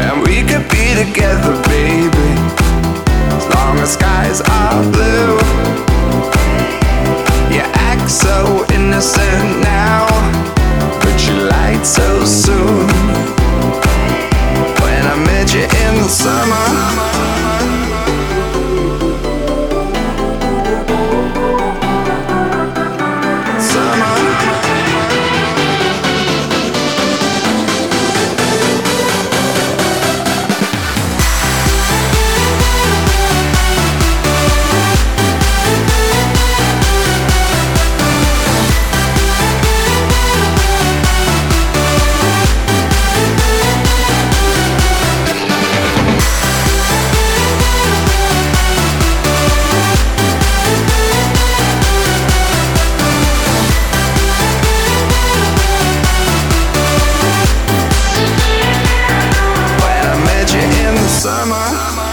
And we could be together, baby, as long as skies are blue. You act so innocent now. summer.